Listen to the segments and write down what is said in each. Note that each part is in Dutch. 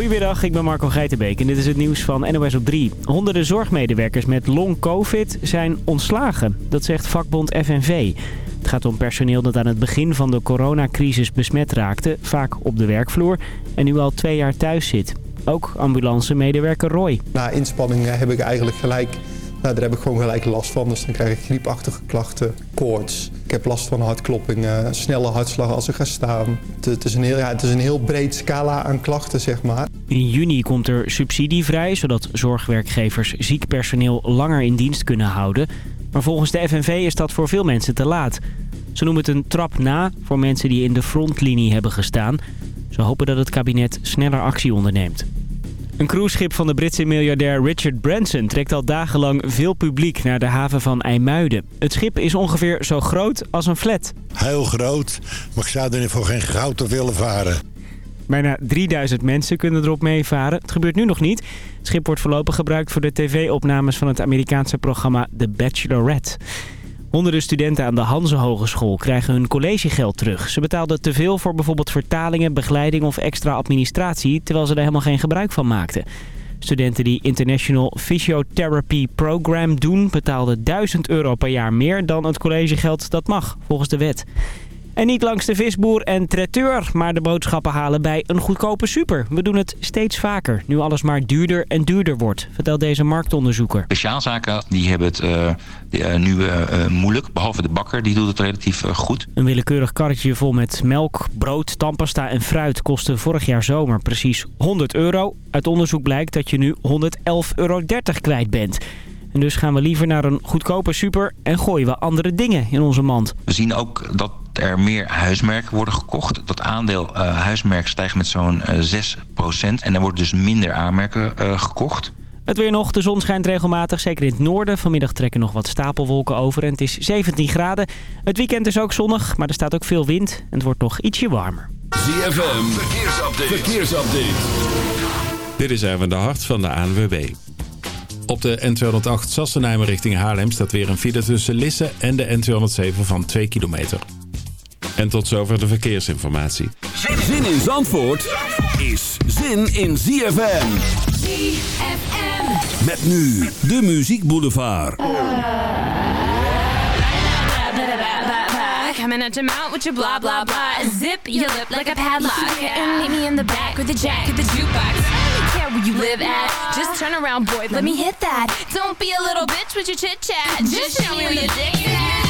Goedemiddag, ik ben Marco Geitenbeek en dit is het nieuws van NOS op 3. Honderden zorgmedewerkers met long-covid zijn ontslagen. Dat zegt vakbond FNV. Het gaat om personeel dat aan het begin van de coronacrisis besmet raakte, vaak op de werkvloer, en nu al twee jaar thuis zit. Ook ambulancemedewerker Roy. Na inspanningen heb ik eigenlijk gelijk nou, daar heb ik gewoon gelijk last van. Dus dan krijg ik griepachtige klachten, koorts. Ik heb last van hartkloppingen, snelle hartslag als ik ga staan. Het, is een heel, het is een heel breed scala aan klachten, zeg maar. In juni komt er subsidie vrij, zodat zorgwerkgevers ziek personeel langer in dienst kunnen houden. Maar volgens de FNV is dat voor veel mensen te laat. Ze noemen het een trap na voor mensen die in de frontlinie hebben gestaan. Ze hopen dat het kabinet sneller actie onderneemt. Een cruiseschip van de Britse miljardair Richard Branson trekt al dagenlang veel publiek naar de haven van IJmuiden. Het schip is ongeveer zo groot als een flat. Heel groot, maar ik zou er voor geen goud te willen varen. Bijna 3000 mensen kunnen erop meevaren. Het gebeurt nu nog niet. Het schip wordt voorlopig gebruikt voor de tv-opnames van het Amerikaanse programma The Bachelorette. Honderden studenten aan de Hanse Hogeschool krijgen hun collegegeld terug. Ze betaalden te veel voor bijvoorbeeld vertalingen, begeleiding of extra administratie... terwijl ze er helemaal geen gebruik van maakten. Studenten die International Physiotherapy Program doen... betaalden 1000 euro per jaar meer dan het collegegeld dat mag, volgens de wet. En niet langs de visboer en traiteur, maar de boodschappen halen bij een goedkope super. We doen het steeds vaker, nu alles maar duurder en duurder wordt, vertelt deze marktonderzoeker. Speciaalzaken die hebben het eh, eh, nu eh, moeilijk, behalve de bakker, die doet het relatief goed. Een willekeurig karretje vol met melk, brood, tandpasta en fruit kostte vorig jaar zomer precies 100 euro. Uit onderzoek blijkt dat je nu 111,30 euro kwijt bent. En dus gaan we liever naar een goedkope super en gooien we andere dingen in onze mand. We zien ook dat er meer huismerken worden gekocht. Dat aandeel uh, huismerk stijgt met zo'n 6%. Eh, en er wordt dus minder aanmerken eh, gekocht. Het weer nog. De zon schijnt regelmatig, zeker in het noorden. Vanmiddag trekken nog wat stapelwolken over en het is 17 graden. Het weekend is ook zonnig, maar er staat ook veel wind. En het wordt nog ietsje warmer. ZFM, verkeersupdate. verkeersupdate. Dit is even de hart van de ANWB. Op de N208 Sassenheim richting Haarlem staat weer een file tussen Lisse en de N207 van 2 kilometer. En tot zover de verkeersinformatie. Zin in Zandvoort is zin in ZFM. ZFM. Met nu de Muziek Boulevard. Coming at your mouth with your blah blah blah. Zip your lip like a padlock. And meet me in the back with the jack of the jukebox. where you live at. Just turn around, boy, let me hit that. Don't be a little bitch with your chit chat. Just show me where your dick at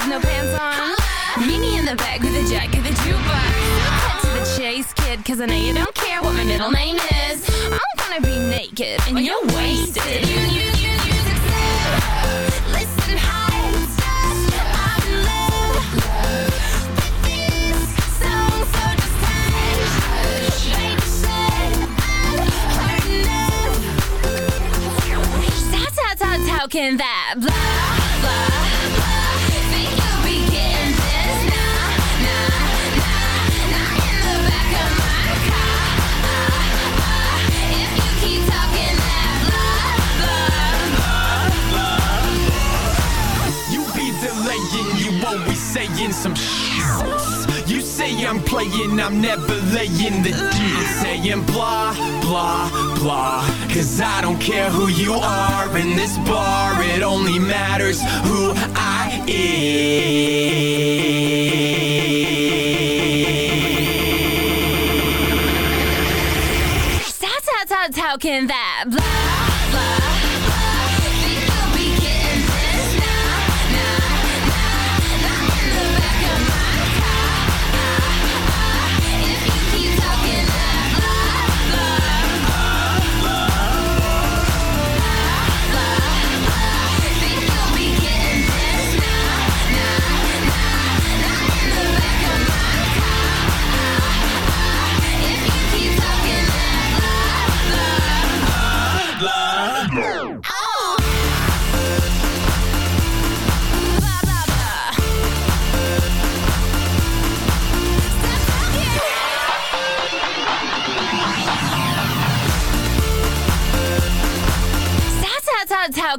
with no pants on. Meet me in the back with a jacket, of the jukebox. Cut to the chase, kid, cause I know you don't care what my middle name is. I'm gonna be naked and oh, you're wasted. You, you, you, you, Listen, high How, how, how can that? playing, I'm never laying the i I'm saying blah, blah, blah. Cause I don't care who you are in this bar, it only matters who I am. Stop, how stop talking that blah.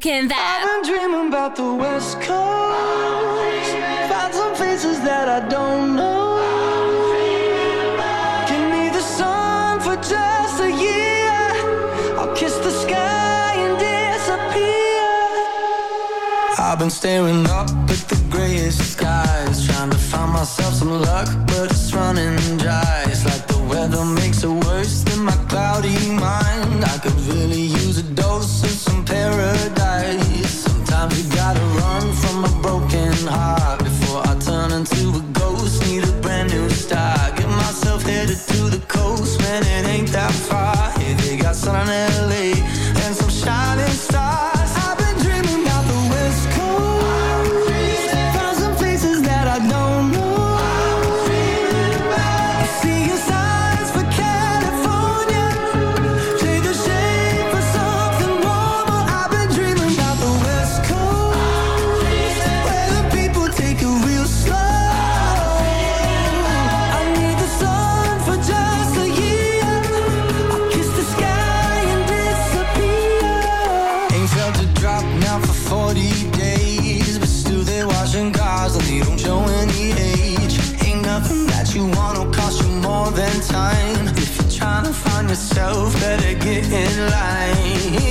talking that. I've been dreaming about the West Coast. Find some faces that I don't know. Give me the sun for just a year. I'll kiss the sky. I've been staring up at the grayest skies Trying to find myself some luck, but it's running dry It's like the weather makes it worse than my cloudy mind I could really use a dose of some paradise Sometimes you gotta run from a broken heart Before I turn into a myself, better get in line.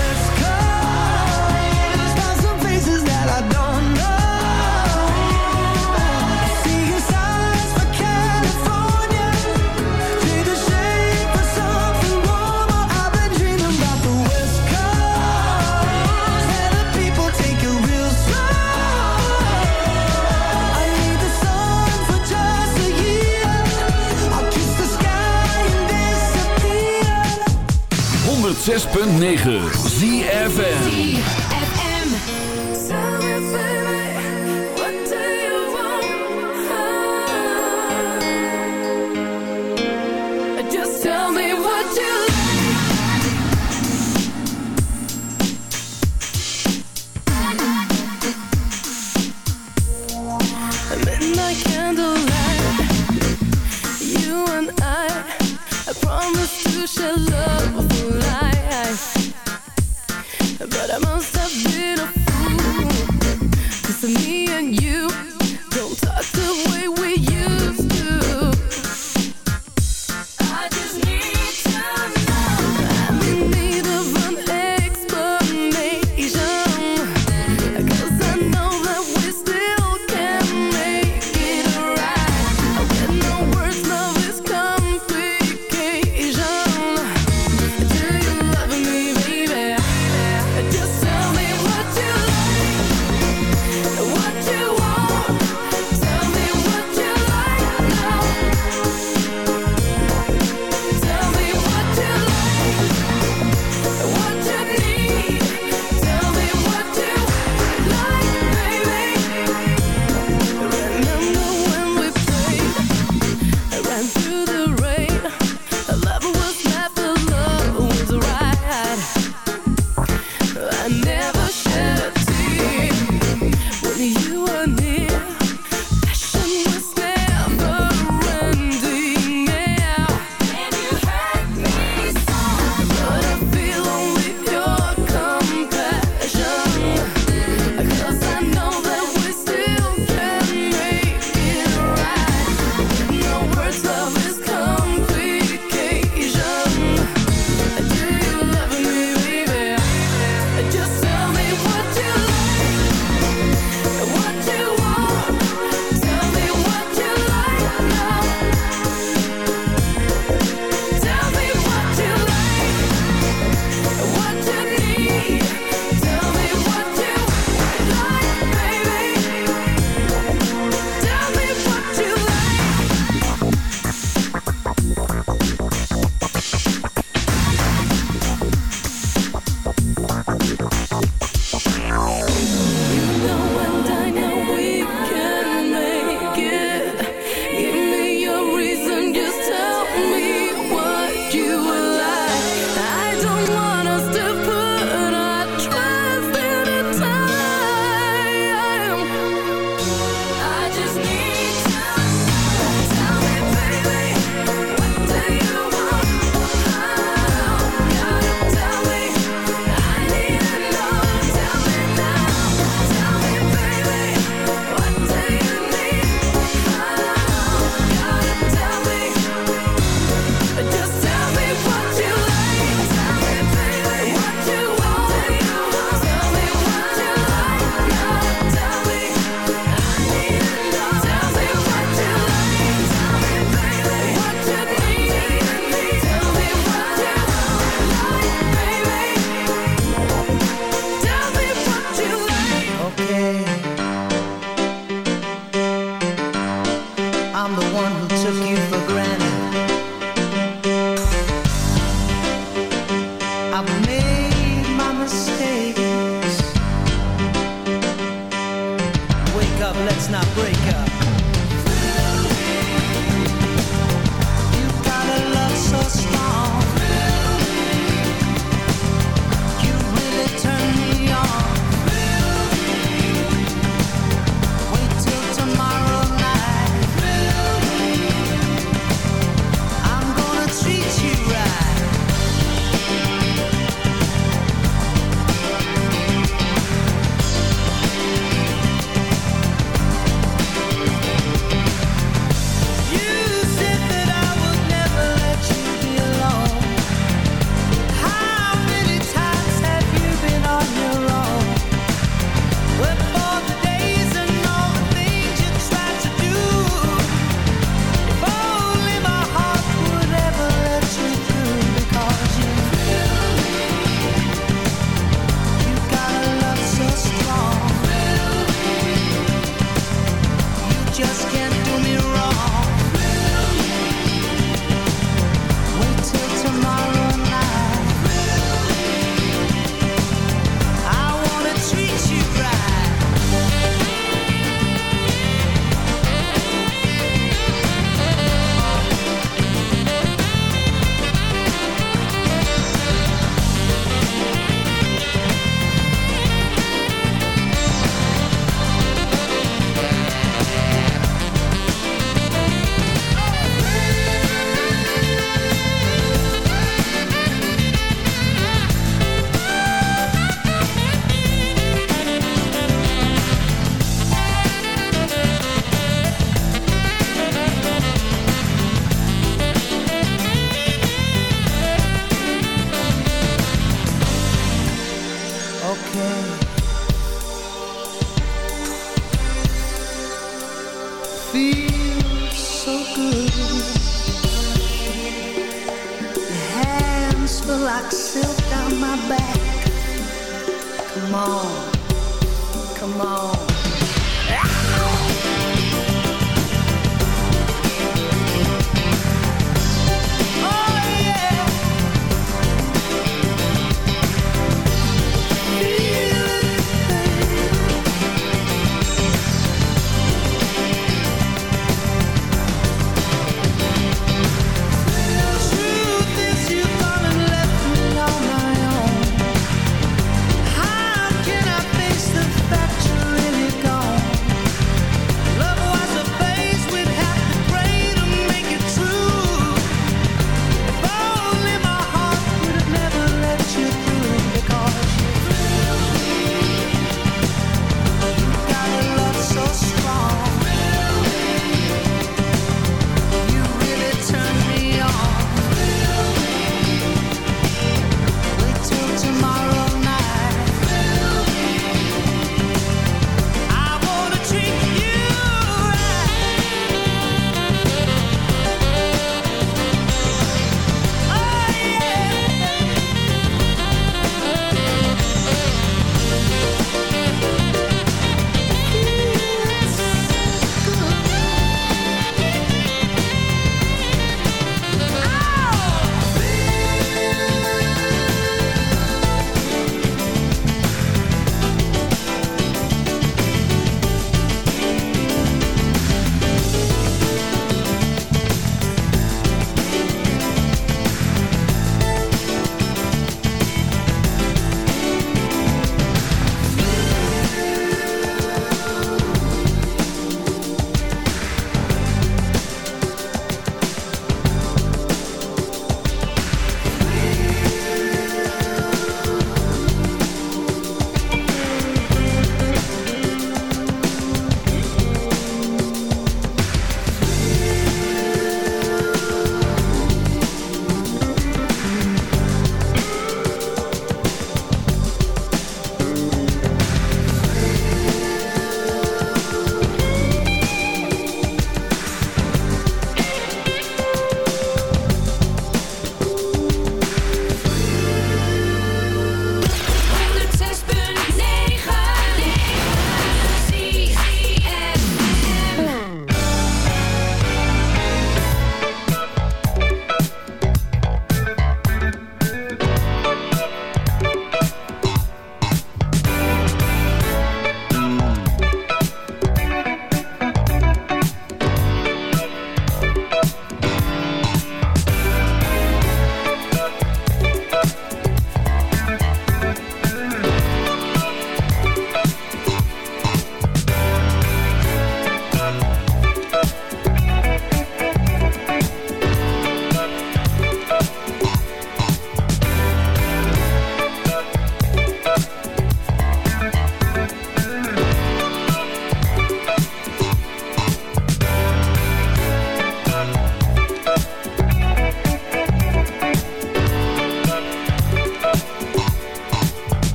106.9 ZFN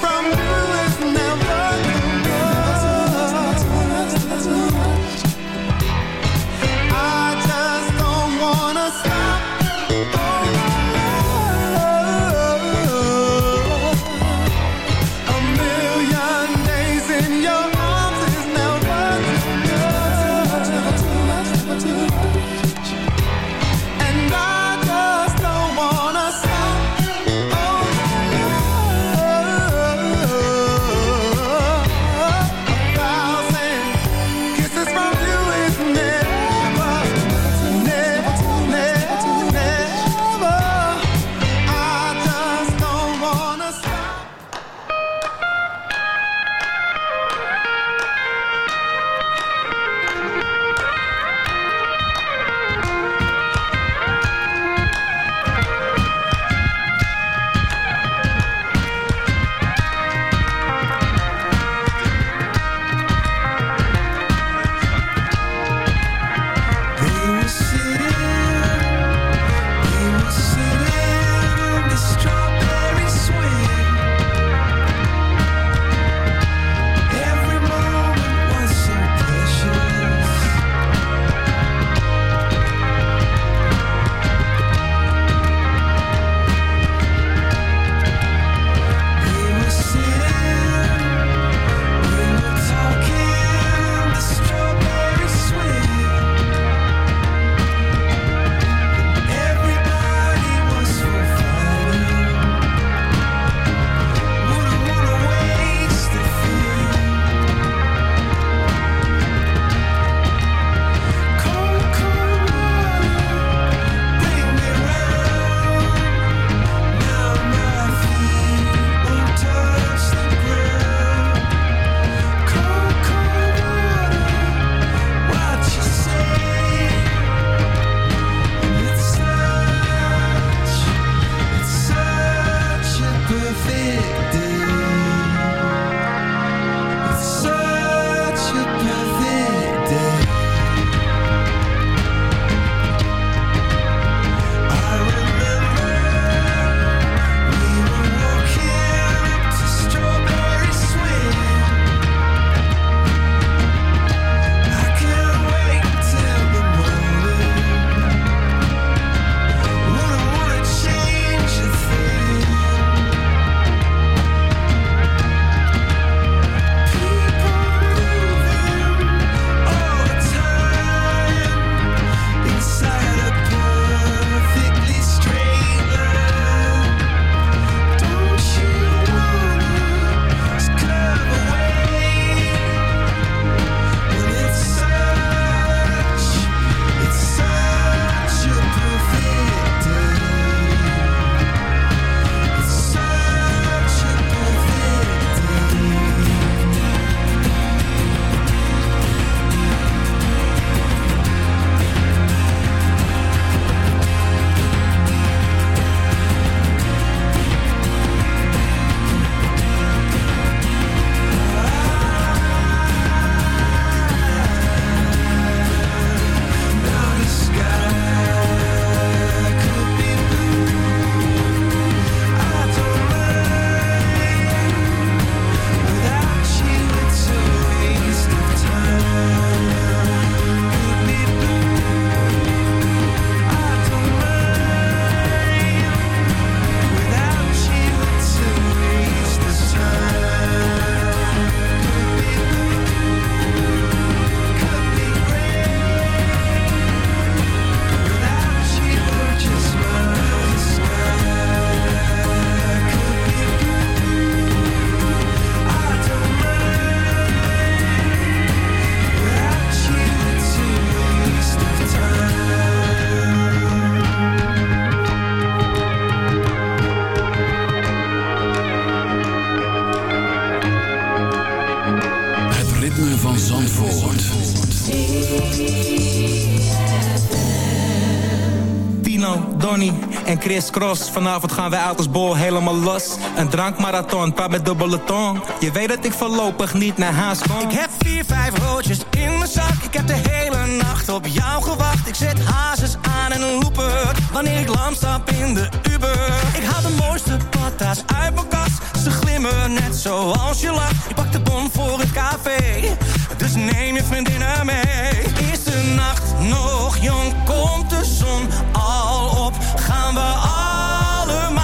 from crisscross. Vanavond gaan wij uit als bol helemaal los. Een drankmarathon, paar met dubbele tong. Je weet dat ik voorlopig niet naar haast kom. Ik heb vier, vijf roodjes in mijn zak. Ik heb de hele nacht op jou gewacht. Ik zet hazes aan en looper. Wanneer ik lam stap in de Uber. Ik haal de mooiste patas uit mijn kast. Ze glimmen net zoals je lacht. Ik pak de bon voor het café. Dus neem je vriendinnen mee. Eerste nacht nog jong, komt de zon al op gaan we allemaal.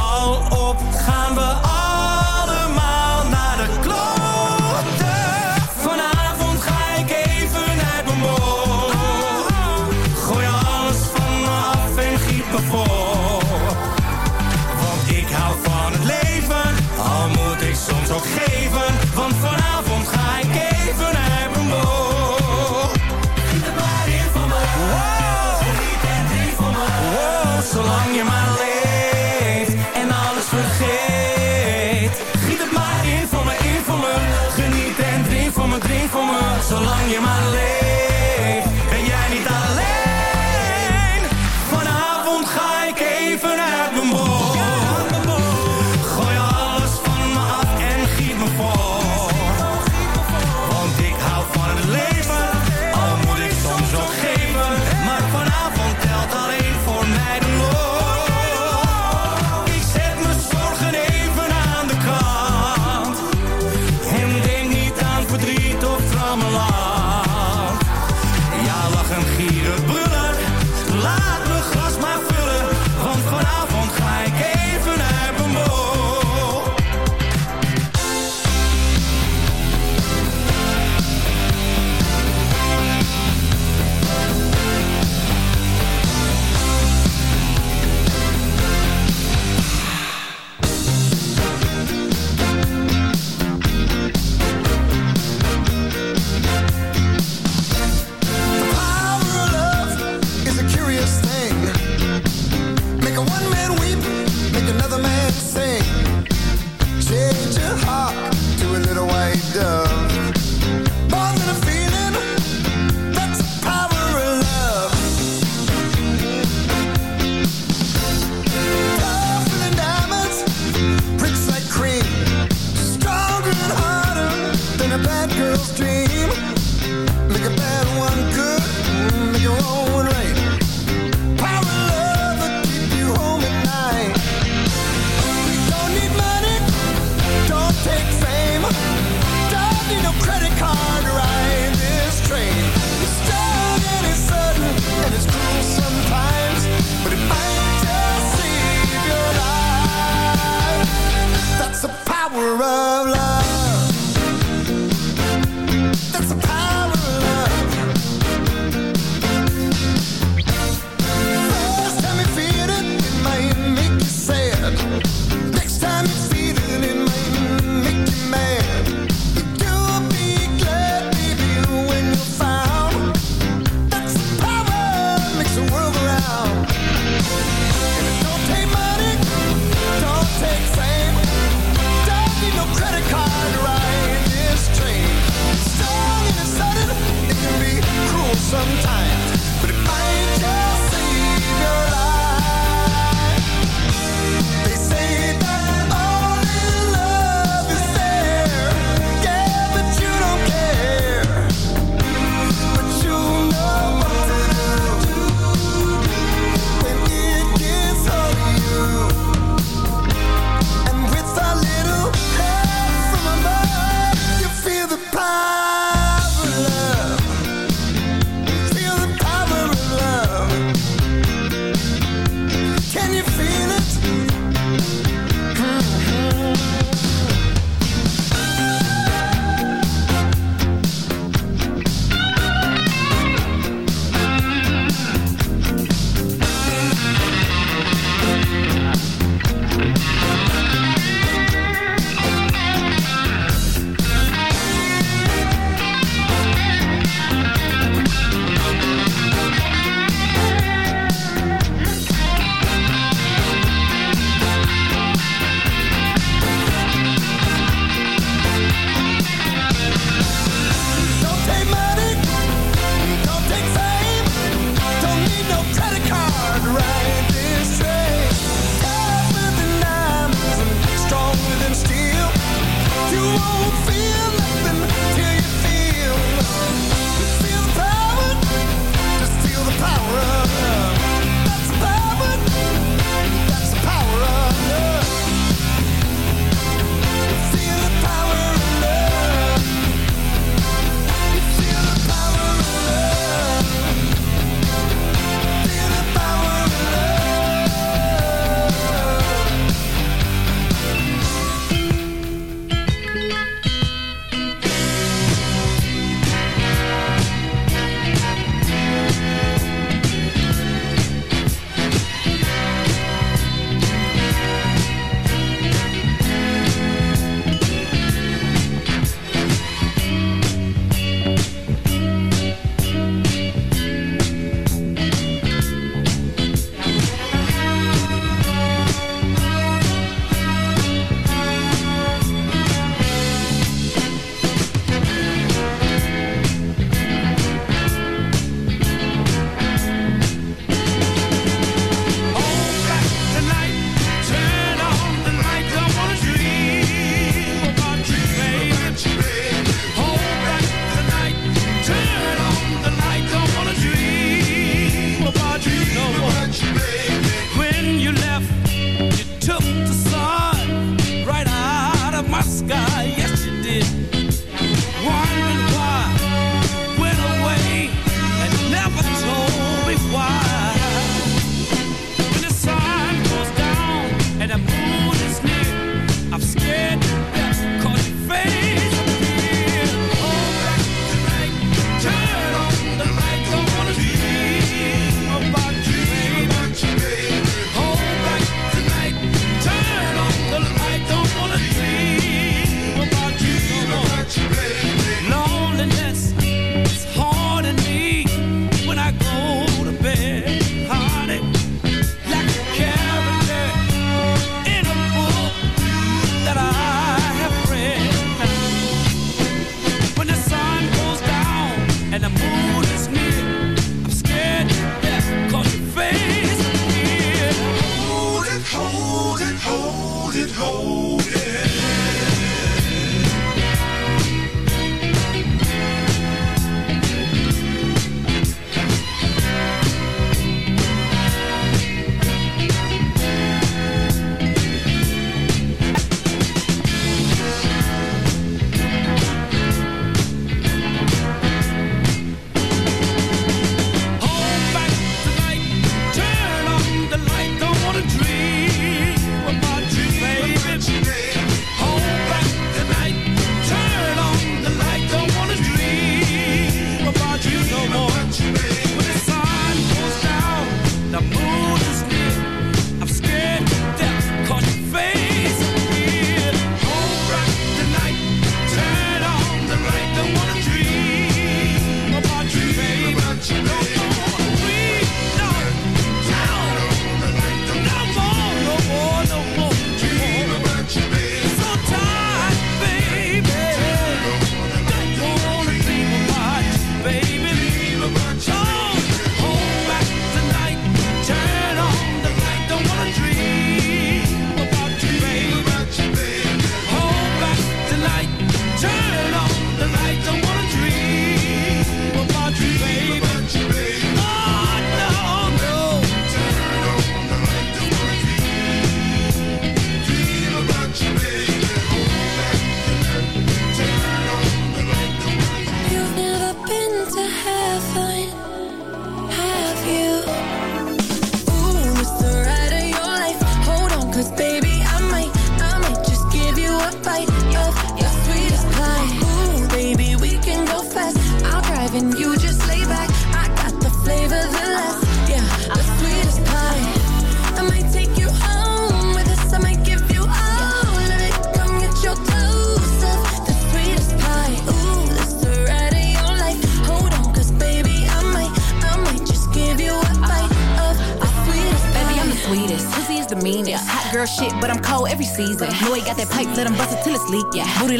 al op. Gaan we af.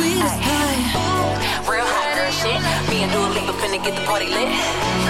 sweet as pie. Real hot girl shit. Me and Dua Lipa finna get the party lit.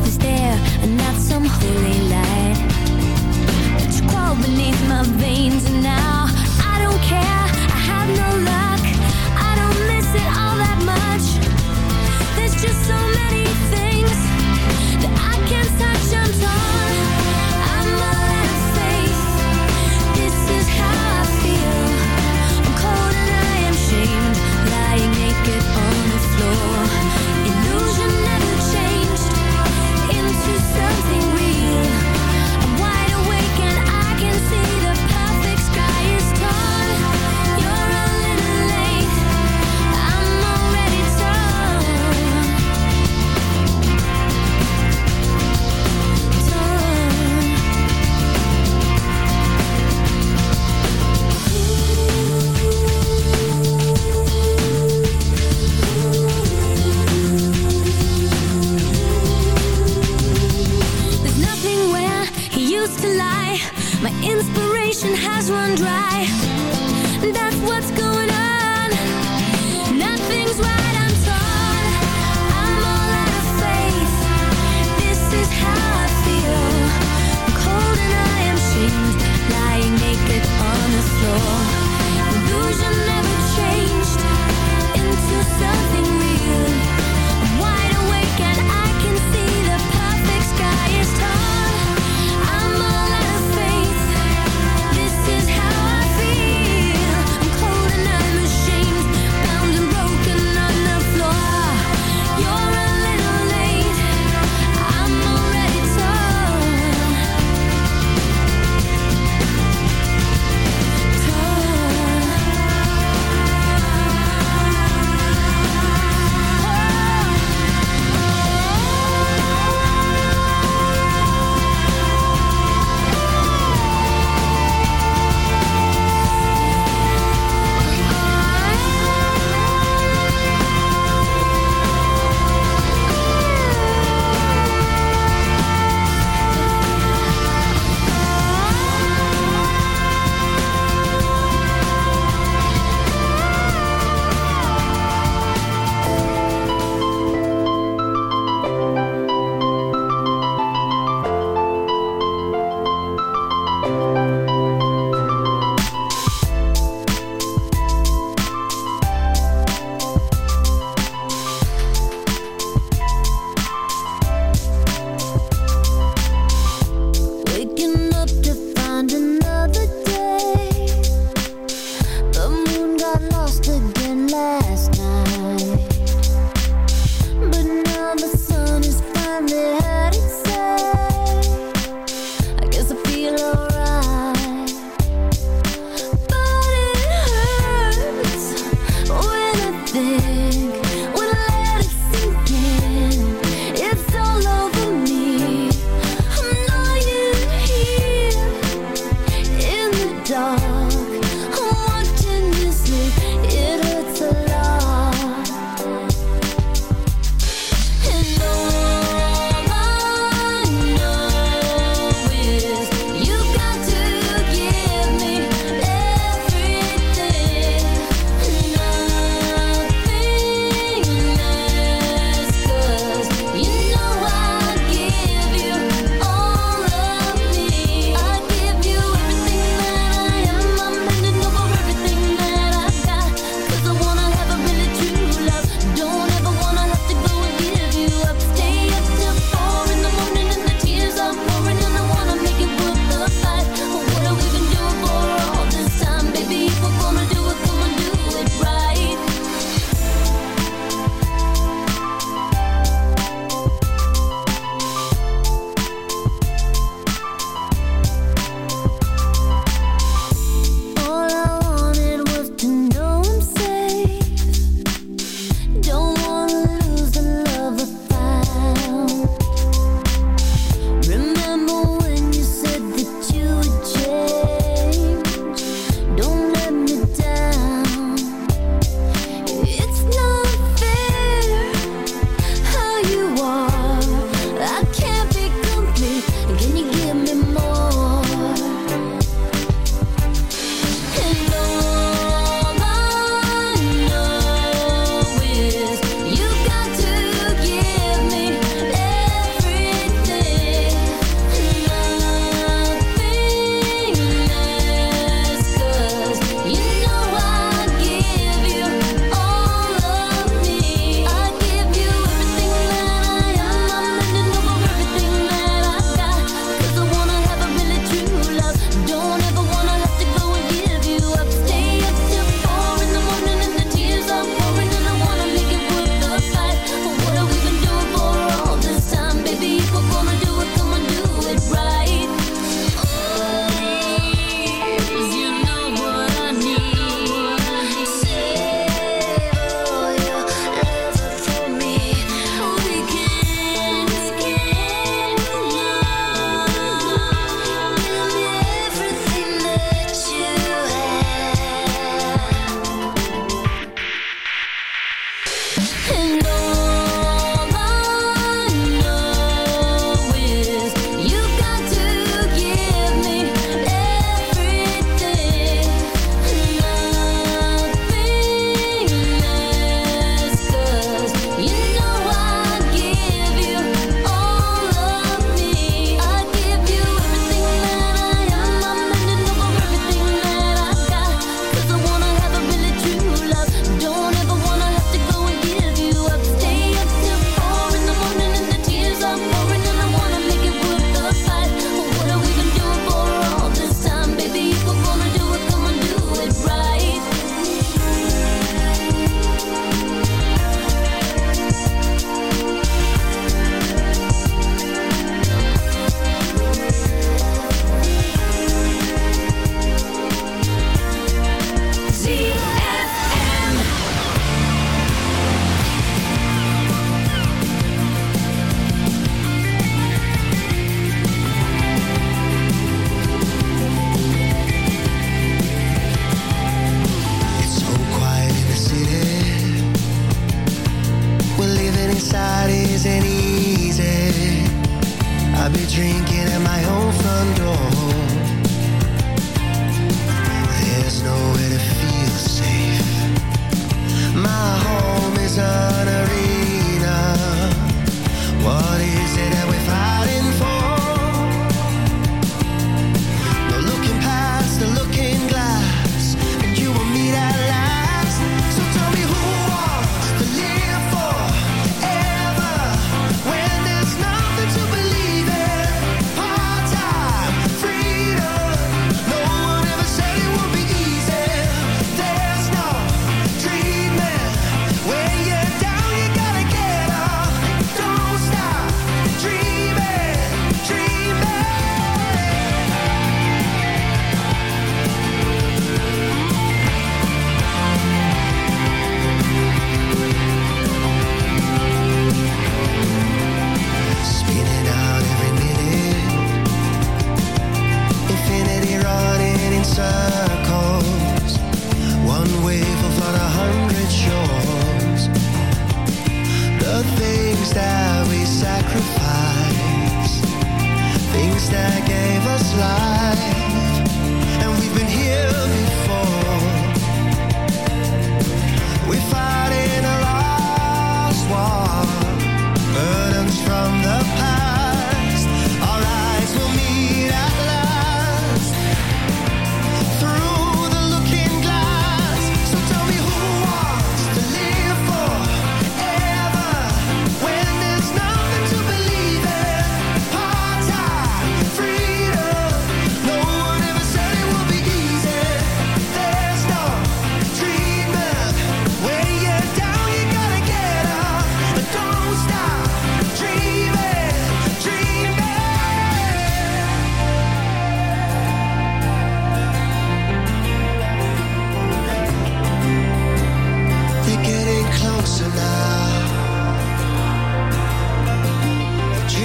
despair and not some holy light. But you crawl beneath my veins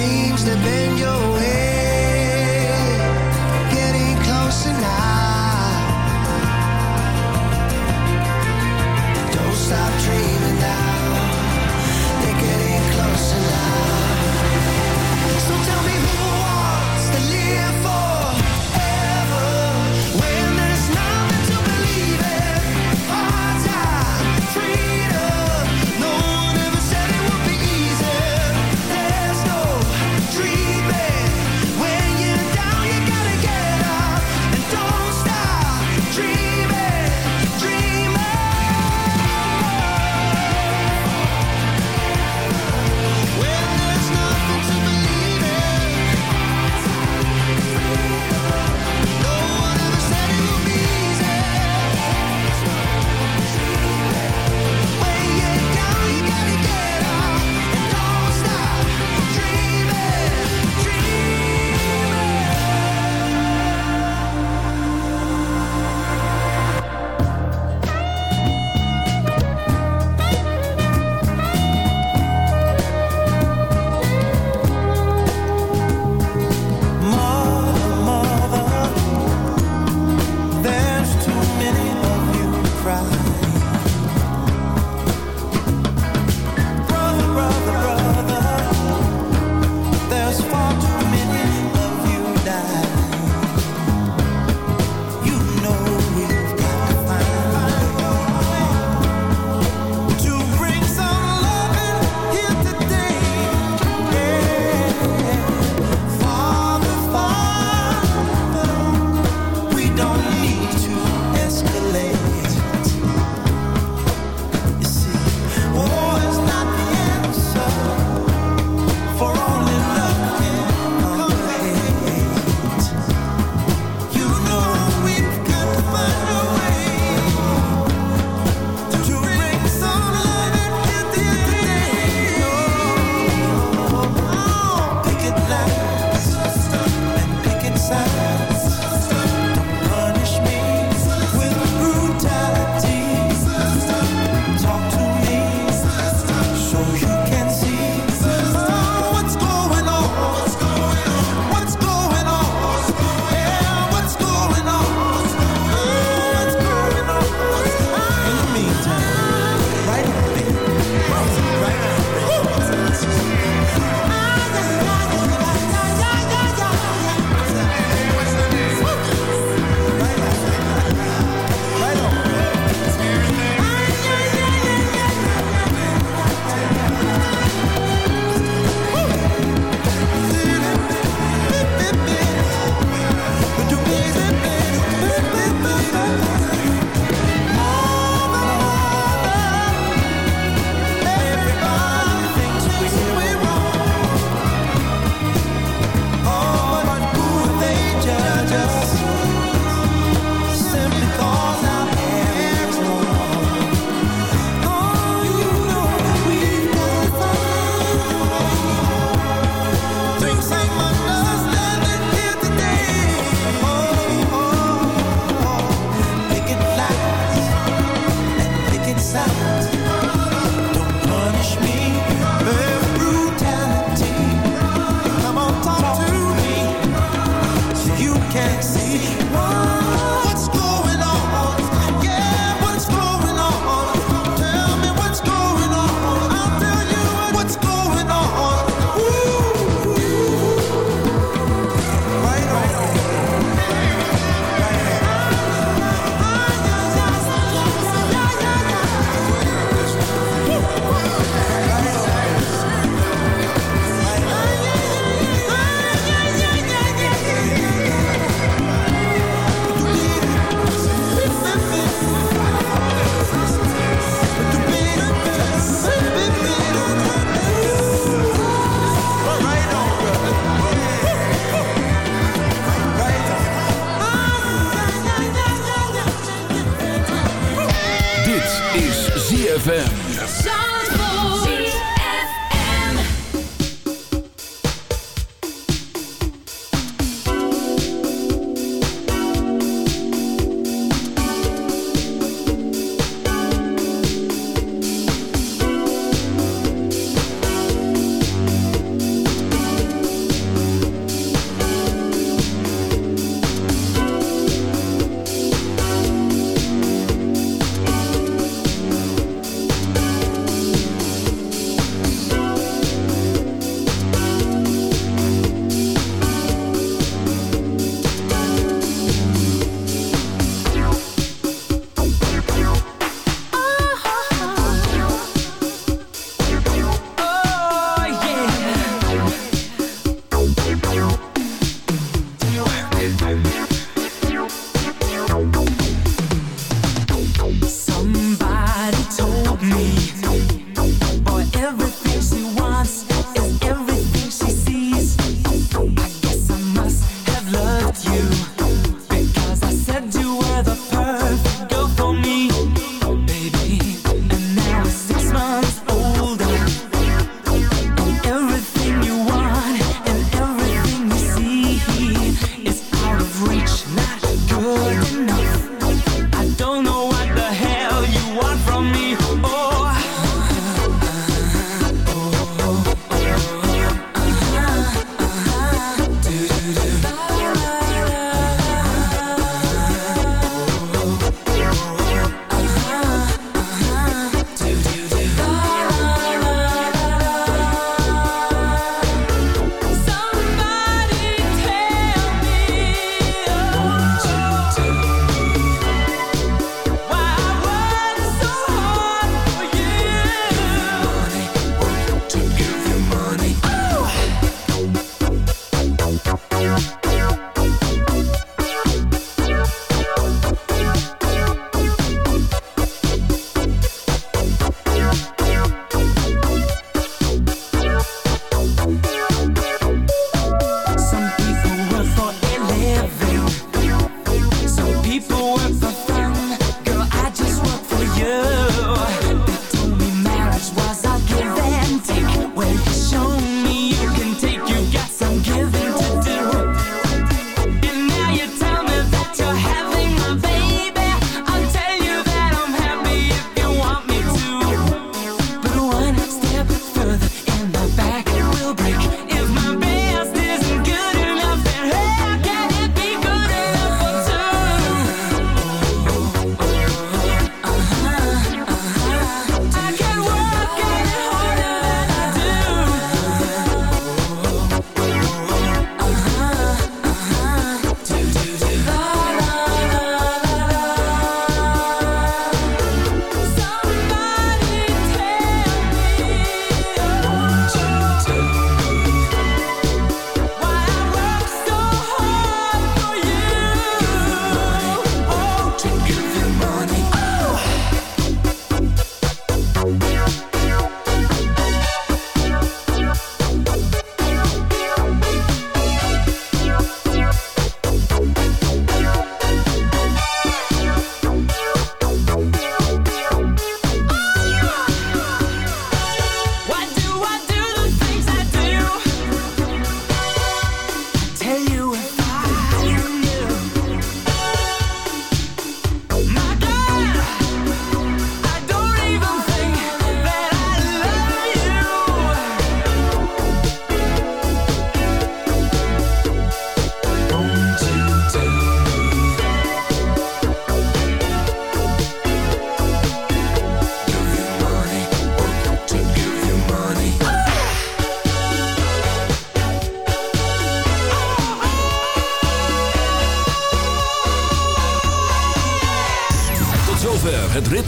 dreams that bend your way